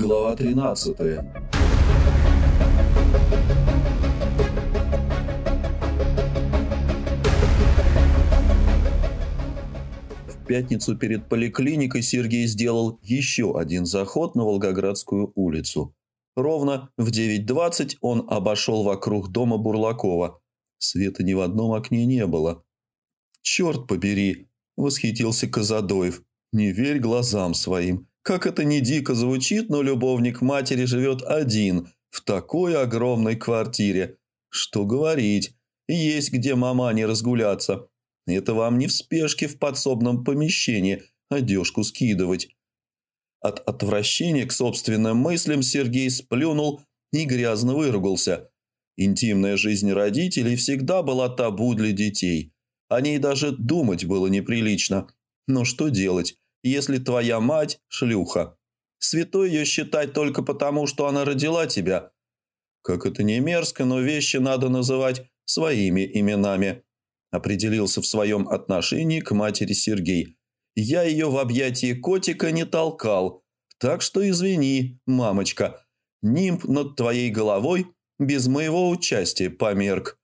Глава 13 В пятницу перед поликлиникой Сергей сделал еще один заход на Волгоградскую улицу. Ровно в 9.20 он обошел вокруг дома Бурлакова. Света ни в одном окне не было. «Черт побери!» – восхитился Казадоев. «Не верь глазам своим. Как это не дико звучит, но любовник матери живет один в такой огромной квартире. Что говорить, есть где мама не разгуляться. Это вам не в спешке в подсобном помещении одежку скидывать». От отвращения к собственным мыслям Сергей сплюнул и грязно выругался. Интимная жизнь родителей всегда была табу для детей. О ней даже думать было неприлично. Но что делать, если твоя мать – шлюха? Святой ее считать только потому, что она родила тебя. Как это не мерзко, но вещи надо называть своими именами. Определился в своем отношении к матери Сергей – я ее в объятии котика не толкал, так что извини, мамочка. Нимб над твоей головой без моего участия померк.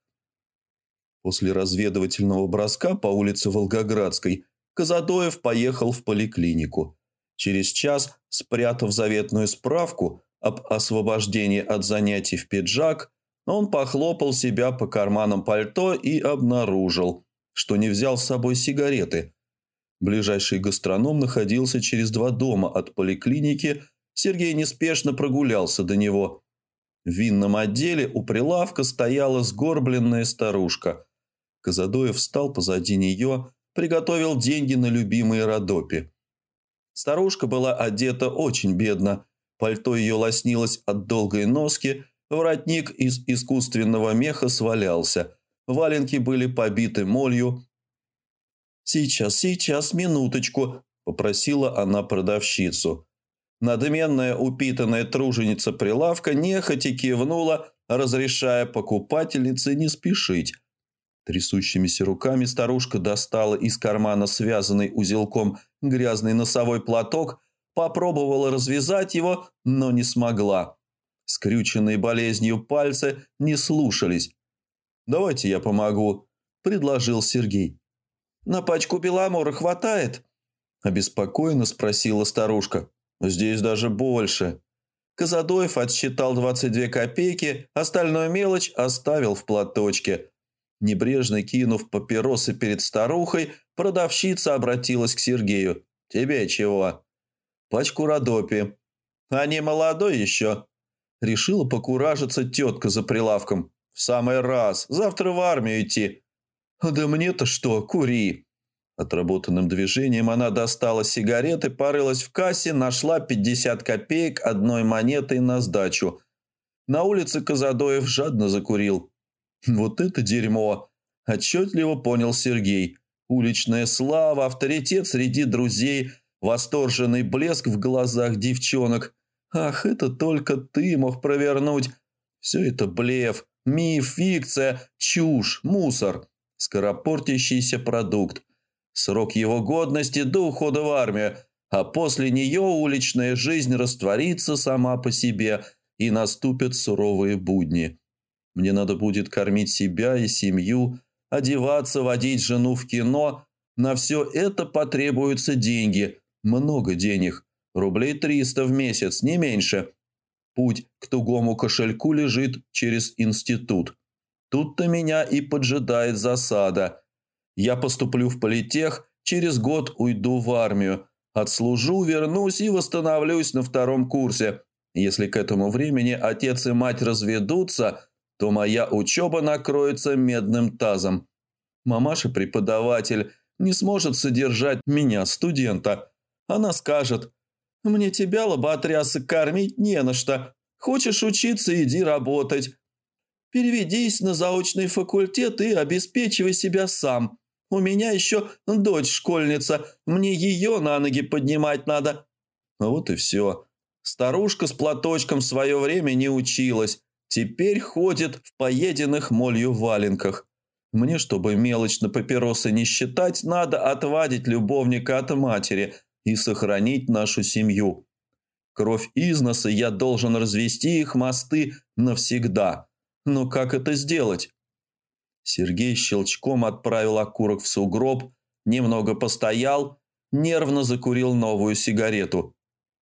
После разведывательного броска по улице Волгоградской Казадоев поехал в поликлинику. Через час, спрятав заветную справку об освобождении от занятий в пиджак, он похлопал себя по карманам пальто и обнаружил, что не взял с собой сигареты – Ближайший гастроном находился через два дома от поликлиники. Сергей неспешно прогулялся до него. В винном отделе у прилавка стояла сгорбленная старушка. Казадоев встал позади нее, приготовил деньги на любимые Родопи. Старушка была одета очень бедно. Пальто ее лоснилось от долгой носки, воротник из искусственного меха свалялся. Валенки были побиты молью, «Сейчас, сейчас, минуточку», – попросила она продавщицу. Надменная упитанная труженица прилавка нехотя кивнула, разрешая покупательнице не спешить. Трясущимися руками старушка достала из кармана связанный узелком грязный носовой платок, попробовала развязать его, но не смогла. Скрюченные болезнью пальцы не слушались. «Давайте я помогу», – предложил Сергей. «На пачку беломора хватает?» – обеспокоенно спросила старушка. «Здесь даже больше». Казадоев отсчитал 22 копейки, остальную мелочь оставил в платочке. Небрежно кинув папиросы перед старухой, продавщица обратилась к Сергею. «Тебе чего?» «Пачку Родопи». «А не молодой еще?» Решила покуражиться тетка за прилавком. «В самый раз. Завтра в армию идти. «Да мне-то что, кури!» Отработанным движением она достала сигареты, порылась в кассе, нашла 50 копеек одной монетой на сдачу. На улице Казадоев жадно закурил. «Вот это дерьмо!» – отчетливо понял Сергей. Уличная слава, авторитет среди друзей, восторженный блеск в глазах девчонок. «Ах, это только ты мог провернуть!» Все это блеф, миф, фикция, чушь, мусор скоропортящийся продукт. Срок его годности до ухода в армию, а после нее уличная жизнь растворится сама по себе и наступят суровые будни. Мне надо будет кормить себя и семью, одеваться, водить жену в кино. На все это потребуются деньги, много денег, рублей 300 в месяц, не меньше. Путь к тугому кошельку лежит через институт. Тут-то меня и поджидает засада. Я поступлю в политех, через год уйду в армию. Отслужу, вернусь и восстановлюсь на втором курсе. Если к этому времени отец и мать разведутся, то моя учеба накроется медным тазом. Мамаша-преподаватель не сможет содержать меня, студента. Она скажет, «Мне тебя, лоботряса, кормить не на что. Хочешь учиться – иди работать. Переведись на заочный факультет и обеспечивай себя сам. У меня еще дочь школьница, мне ее на ноги поднимать надо». Вот и все. Старушка с платочком в свое время не училась. Теперь ходит в поеденных молью валенках. Мне, чтобы мелочь на папиросы не считать, надо отвадить любовника от матери и сохранить нашу семью. кровь из носа, я должен развести их мосты навсегда. Но как это сделать? Сергей щелчком отправил окурок в сугроб, немного постоял, нервно закурил новую сигарету.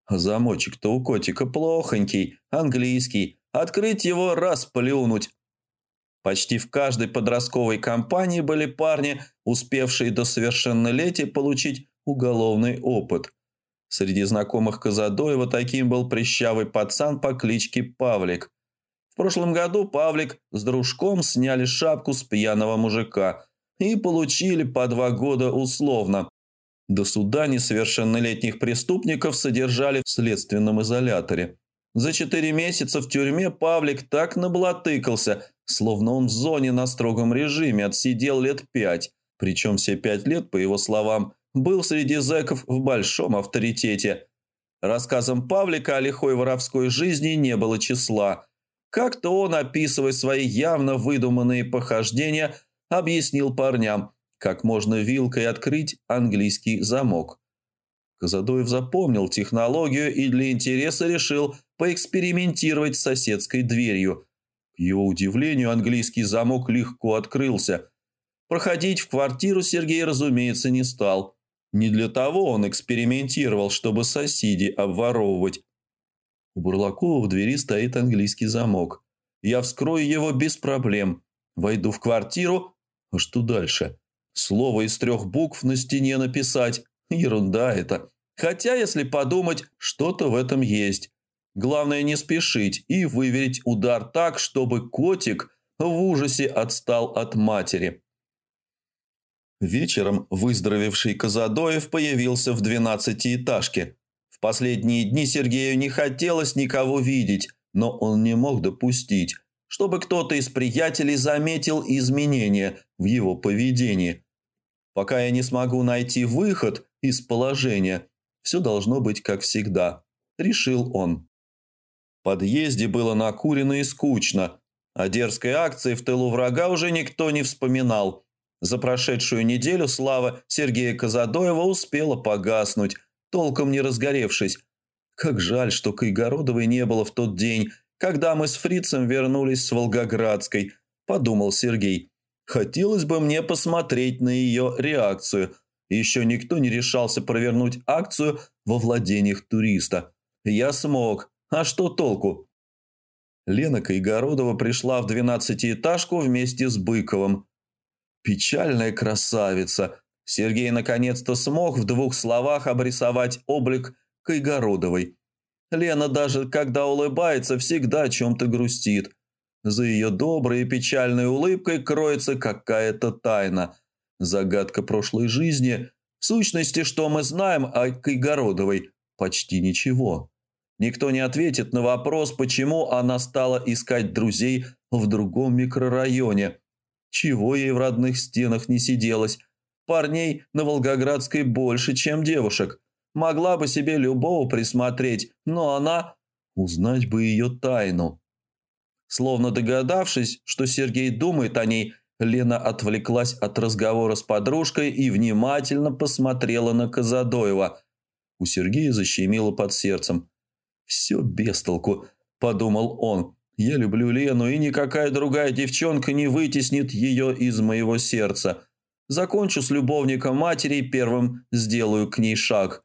Замочек-то у котика плохонький, английский. Открыть его раз плюнуть. Почти в каждой подростковой компании были парни, успевшие до совершеннолетия получить уголовный опыт. Среди знакомых Казадоева таким был прищавый пацан по кличке Павлик. В прошлом году Павлик с дружком сняли шапку с пьяного мужика и получили по два года условно. До суда несовершеннолетних преступников содержали в следственном изоляторе. За четыре месяца в тюрьме Павлик так наблатыкался, словно он в зоне на строгом режиме отсидел лет пять. Причем все пять лет, по его словам, был среди зэков в большом авторитете. Рассказам Павлика о лихой воровской жизни не было числа. Как-то он, описывая свои явно выдуманные похождения, объяснил парням, как можно вилкой открыть английский замок. Казадоев запомнил технологию и для интереса решил поэкспериментировать с соседской дверью. К его удивлению, английский замок легко открылся. Проходить в квартиру Сергей, разумеется, не стал. Не для того он экспериментировал, чтобы соседей обворовывать. У Бурлакова в двери стоит английский замок. Я вскрою его без проблем. Войду в квартиру. А что дальше? Слово из трех букв на стене написать. Ерунда это. Хотя, если подумать, что-то в этом есть. Главное не спешить и выверить удар так, чтобы котик в ужасе отстал от матери. Вечером выздоровевший Казадоев появился в двенадцатиэтажке. В последние дни Сергею не хотелось никого видеть, но он не мог допустить, чтобы кто-то из приятелей заметил изменения в его поведении. Пока я не смогу найти выход из положения, все должно быть как всегда, решил он подъезде было накурено и скучно. О дерзкой акции в тылу врага уже никто не вспоминал. За прошедшую неделю слава Сергея Казадоева успела погаснуть, толком не разгоревшись. Как жаль, что Кайгородовой не было в тот день, когда мы с фрицем вернулись с Волгоградской, подумал Сергей. Хотелось бы мне посмотреть на ее реакцию. Еще никто не решался провернуть акцию во владениях туриста. Я смог, а что толку? Лена Кайгородова пришла в двенадцатиэтажку вместе с Быковым. Печальная красавица. Сергей наконец-то смог в двух словах обрисовать облик Кайгородовой. Лена даже, когда улыбается, всегда о чем-то грустит. За ее доброй и печальной улыбкой кроется какая-то тайна. Загадка прошлой жизни. В сущности, что мы знаем о Кайгородовой? Почти ничего. Никто не ответит на вопрос, почему она стала искать друзей в другом микрорайоне. Чего ей в родных стенах не сиделось? Парней на Волгоградской больше, чем девушек. Могла бы себе любого присмотреть, но она... Узнать бы ее тайну. Словно догадавшись, что Сергей думает о ней, Лена отвлеклась от разговора с подружкой и внимательно посмотрела на Казадоева. У Сергея защемило под сердцем. «Все без толку», – подумал он. «Я люблю Лену, и никакая другая девчонка не вытеснит ее из моего сердца. Закончу с любовником матери и первым сделаю к ней шаг.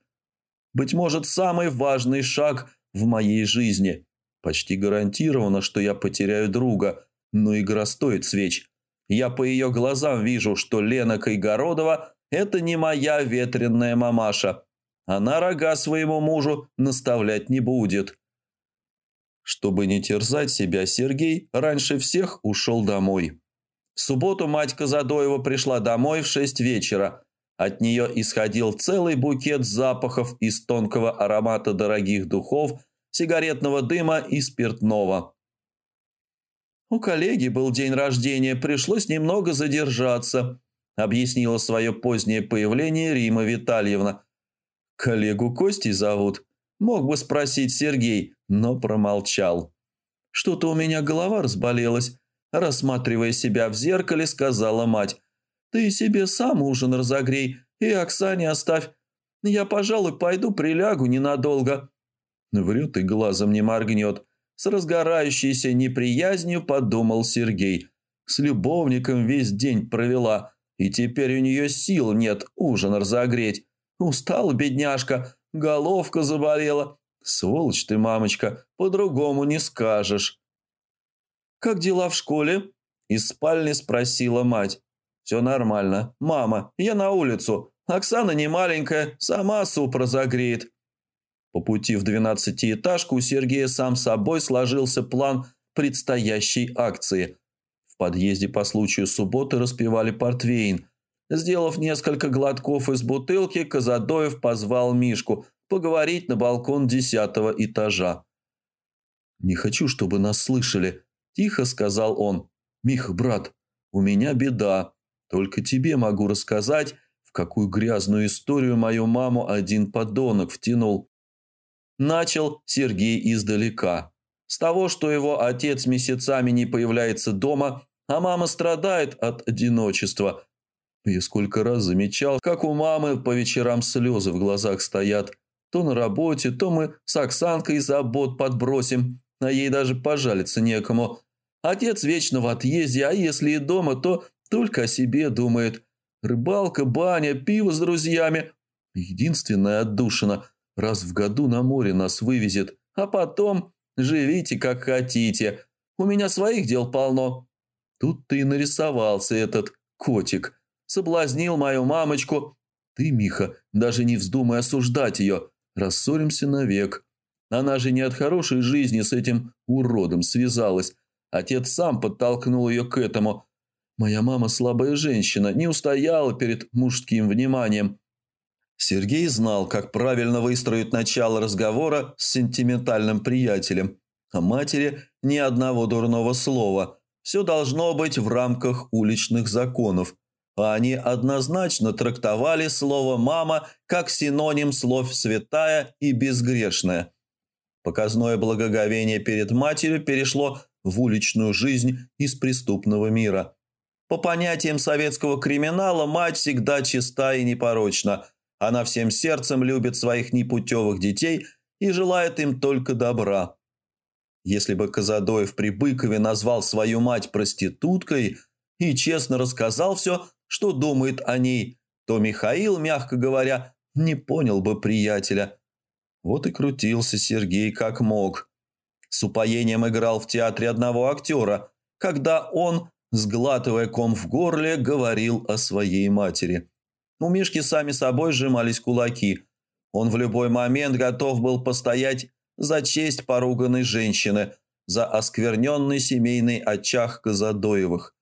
Быть может, самый важный шаг в моей жизни. Почти гарантировано, что я потеряю друга, но игра стоит свеч. Я по ее глазам вижу, что Лена Кайгородова – это не моя ветреная мамаша. Она рога своему мужу наставлять не будет. Чтобы не терзать себя, Сергей раньше всех ушел домой. В субботу мать Казадоева пришла домой в шесть вечера. От нее исходил целый букет запахов из тонкого аромата дорогих духов, сигаретного дыма и спиртного. «У коллеги был день рождения, пришлось немного задержаться», объяснила свое позднее появление Рима Витальевна. Коллегу Костей зовут. Мог бы спросить Сергей, но промолчал. Что-то у меня голова разболелась. Рассматривая себя в зеркале, сказала мать. Ты себе сам ужин разогрей и Оксане оставь. Я, пожалуй, пойду прилягу ненадолго. Врет и глазом не моргнет. С разгорающейся неприязнью подумал Сергей. С любовником весь день провела, и теперь у нее сил нет ужин разогреть. Устал, бедняжка, головка заболела. Сволочь ты, мамочка, по-другому не скажешь. «Как дела в школе?» Из спальни спросила мать. «Все нормально. Мама, я на улицу. Оксана не маленькая, сама суп разогреет». По пути в двенадцатиэтажку у Сергея сам собой сложился план предстоящей акции. В подъезде по случаю субботы распивали портвейн. Сделав несколько глотков из бутылки, Казадоев позвал Мишку поговорить на балкон десятого этажа. «Не хочу, чтобы нас слышали», – тихо сказал он. «Миха, брат, у меня беда. Только тебе могу рассказать, в какую грязную историю мою маму один подонок втянул. Начал Сергей издалека. С того, что его отец месяцами не появляется дома, а мама страдает от одиночества. Я сколько раз замечал, как у мамы по вечерам слезы в глазах стоят. То на работе, то мы с Оксанкой забот подбросим, а ей даже пожалиться некому. Отец вечно в отъезде, а если и дома, то только о себе думает. Рыбалка, баня, пиво с друзьями. Единственная отдушина – Раз в году на море нас вывезет, а потом живите как хотите. У меня своих дел полно. Тут ты нарисовался этот котик. Соблазнил мою мамочку. Ты, Миха, даже не вздумай осуждать ее. Рассоримся навек. Она же не от хорошей жизни с этим уродом связалась. Отец сам подтолкнул ее к этому. Моя мама слабая женщина, не устояла перед мужским вниманием. Сергей знал, как правильно выстроить начало разговора с сентиментальным приятелем. О матери ни одного дурного слова. Все должно быть в рамках уличных законов. А они однозначно трактовали слово «мама» как синоним слов «святая» и «безгрешная». Показное благоговение перед матерью перешло в уличную жизнь из преступного мира. По понятиям советского криминала, мать всегда чиста и непорочна – она всем сердцем любит своих непутевых детей и желает им только добра. Если бы Казадоев при Быкове назвал свою мать проституткой и честно рассказал все, что думает о ней, то Михаил, мягко говоря, не понял бы приятеля. Вот и крутился Сергей как мог. С упоением играл в театре одного актера, когда он, сглатывая ком в горле, говорил о своей матери. У Мишки сами собой сжимались кулаки. Он в любой момент готов был постоять за честь поруганной женщины, за оскверненный семейный очаг Казадоевых.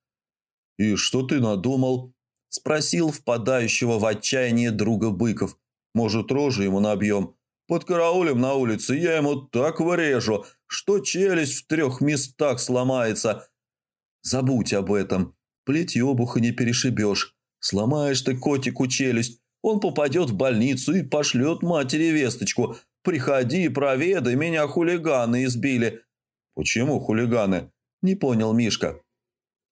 «И что ты надумал?» – спросил впадающего в отчаяние друга Быков. «Может, рожу ему набьем? Под караулем на улице я ему так вырежу, что челюсть в трех местах сломается». «Забудь об этом. Плеть обуха не перешибешь. Сломаешь ты котику челюсть, он попадет в больницу и пошлет матери весточку. «Приходи, проведай, меня хулиганы избили». «Почему хулиганы?» – не понял Мишка.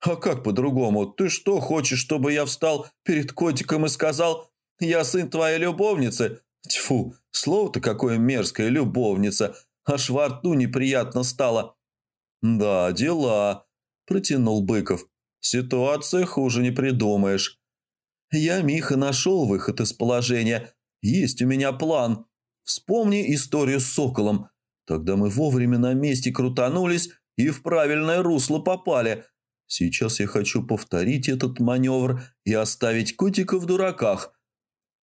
«А как по-другому? Ты что, хочешь, чтобы я встал перед котиком и сказал, я сын твоей любовницы? Тьфу, слово-то какое мерзкое, любовница. Аж во рту неприятно стало». «Да, дела», – протянул Быков. «Ситуация хуже не придумаешь». Я, Миха, нашел выход из положения. Есть у меня план. Вспомни историю с соколом. Тогда мы вовремя на месте крутанулись и в правильное русло попали. Сейчас я хочу повторить этот маневр и оставить котика в дураках.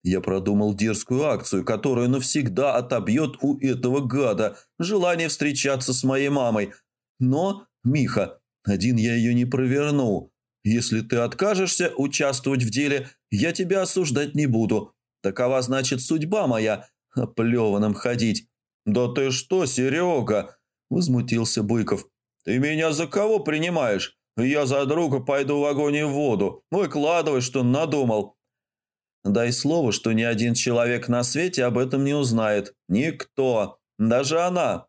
Я продумал дерзкую акцию, которая навсегда отобьет у этого гада желание встречаться с моей мамой. Но, Миха, один я ее не проверну. Если ты откажешься участвовать в деле, я тебя осуждать не буду. Такова, значит, судьба моя, оплеванным ходить». «Да ты что, Серега?» – возмутился Быков. «Ты меня за кого принимаешь? Я за друга пойду в огонь и в воду. Выкладывай, что надумал». «Дай слово, что ни один человек на свете об этом не узнает. Никто. Даже она».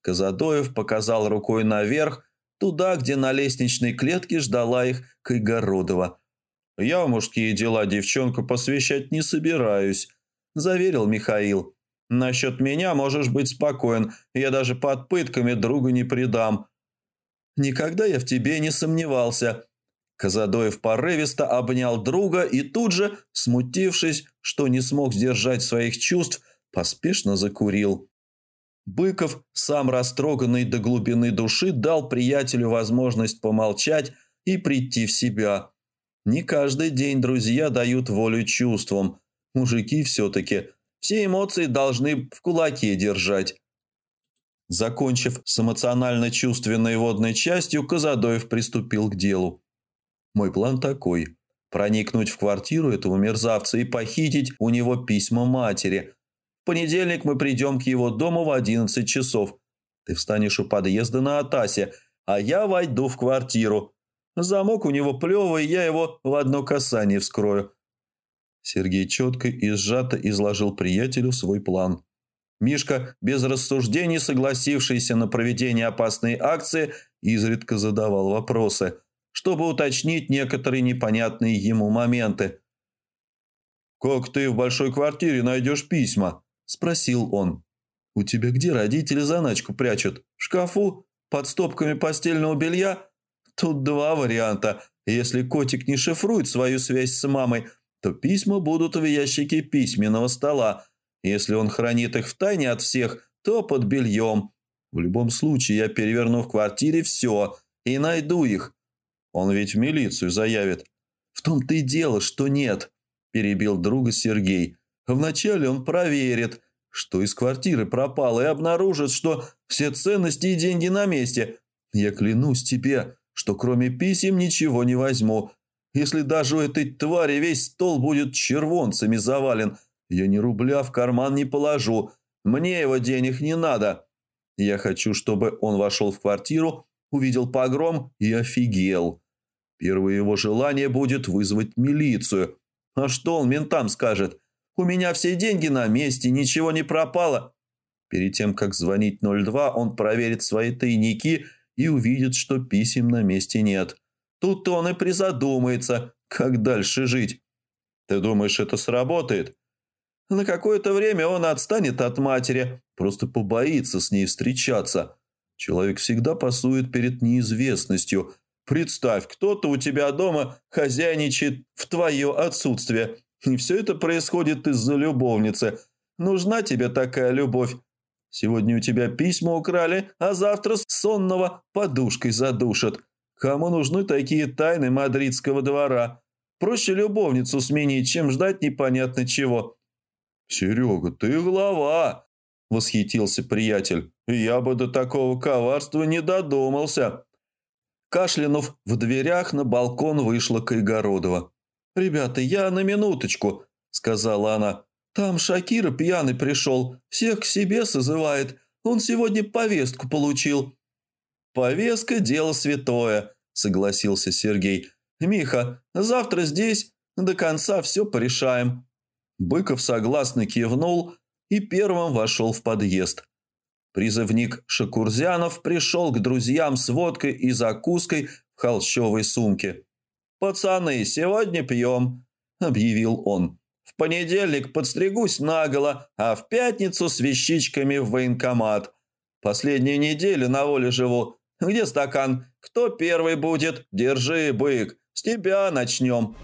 Казадоев показал рукой наверх, туда, где на лестничной клетке ждала их Кайгородова. «Я в мужские дела девчонку посвящать не собираюсь», – заверил Михаил. Насчет меня можешь быть спокоен. Я даже под пытками друга не предам. Никогда я в тебе не сомневался. Казадоев порывисто обнял друга и тут же, смутившись, что не смог сдержать своих чувств, поспешно закурил. Быков, сам растроганный до глубины души, дал приятелю возможность помолчать и прийти в себя. Не каждый день друзья дают волю чувствам. Мужики все-таки. Все эмоции должны в кулаке держать. Закончив с эмоционально-чувственной водной частью, Казадоев приступил к делу. Мой план такой. Проникнуть в квартиру этого мерзавца и похитить у него письма матери. Понедельник мы придем к его дому в 11 часов. Ты встанешь у подъезда на Атасе, а я войду в квартиру. Замок у него плевый, я его в одно касание вскрою». Сергей четко и сжато изложил приятелю свой план. Мишка, без рассуждений согласившийся на проведение опасной акции, изредка задавал вопросы, чтобы уточнить некоторые непонятные ему моменты. «Как ты в большой квартире найдешь письма?» – спросил он. «У тебя где родители заначку прячут? В шкафу? Под стопками постельного белья?» Тут два варианта. Если котик не шифрует свою связь с мамой, то письма будут в ящике письменного стола. Если он хранит их в тайне от всех, то под бельем. В любом случае я переверну в квартире все и найду их. Он ведь в милицию заявит. В том-то и дело, что нет, перебил друга Сергей. Вначале он проверит, что из квартиры пропало, и обнаружит, что все ценности и деньги на месте. Я клянусь тебе, что кроме писем ничего не возьму. Если даже у этой твари весь стол будет червонцами завален, я ни рубля в карман не положу. Мне его денег не надо. Я хочу, чтобы он вошел в квартиру, увидел погром и офигел. Первое его желание будет вызвать милицию. А что он ментам скажет? У меня все деньги на месте, ничего не пропало. Перед тем, как звонить 02, он проверит свои тайники – и увидит, что писем на месте нет. Тут он и призадумается, как дальше жить. Ты думаешь, это сработает? На какое-то время он отстанет от матери, просто побоится с ней встречаться. Человек всегда пасует перед неизвестностью. Представь, кто-то у тебя дома хозяйничает в твое отсутствие. И все это происходит из-за любовницы. Нужна тебе такая любовь? Сегодня у тебя письма украли, а завтра сонного подушкой задушат. Кому нужны такие тайны мадридского двора? Проще любовницу сменить, чем ждать непонятно чего». «Серега, ты глава!» – восхитился приятель. «Я бы до такого коварства не додумался». Кашлянув в дверях на балкон вышла Кайгородова. «Ребята, я на минуточку», – сказала она. Там Шакира пьяный пришел, всех к себе созывает. Он сегодня повестку получил». «Повестка – дело святое», – согласился Сергей. «Миха, завтра здесь до конца все порешаем». Быков согласно кивнул и первым вошел в подъезд. Призывник Шакурзянов пришел к друзьям с водкой и закуской в холщовой сумке. «Пацаны, сегодня пьем», – объявил он. В понедельник подстригусь наголо, а в пятницу с вещичками в военкомат. Последнюю неделю на воле живу. Где стакан? Кто первый будет? Держи, бык. С тебя начнем».